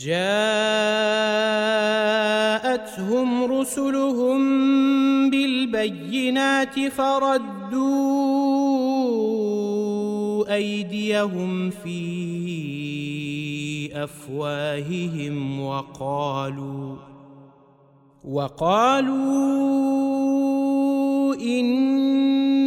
جاءتهم رسلهم بالبينات فردوا أيديهم في أفواههم وقالوا وقالوا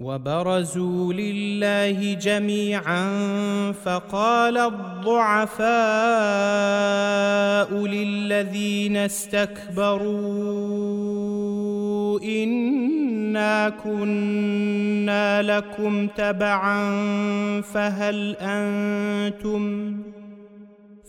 وبرزوا لله جميعا فقال الضعفاء للذين استكبروا إنا كنا لكم تبعا فهل أنتم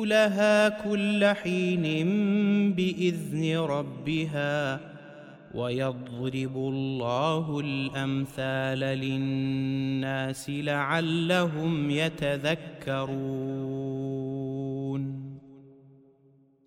اكلها كل حين بإذن ربها ويضرب الله الأمثال للناس لعلهم يتذكرون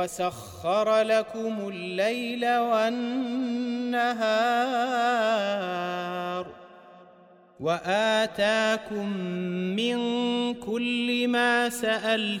وسخر لكم الليل والنهار واتاكم من كل ما سالتموه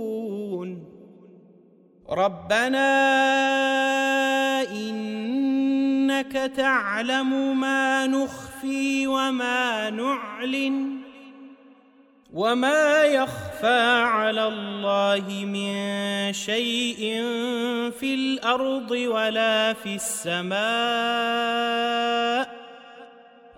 ربنا انك تعلم ما نخفي وما نعلن وما يخفى على الله من شيء في الأرض ولا في السماء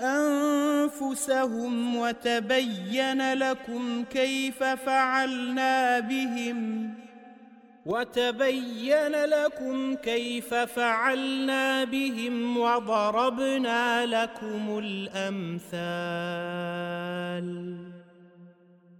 أنفسهم وتبين لكم كيف فعلنا بهم وتبين لكم كيف فعلنا بهم وضربنا لكم الأمثال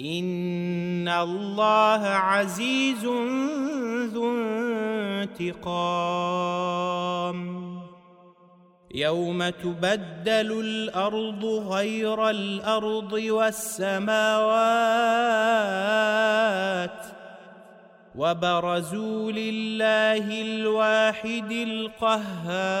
ان الله عزيز ذو انتقام. يوم تبدل الأرض غير الأرض والسماوات وبرزوا لله الواحد القهار.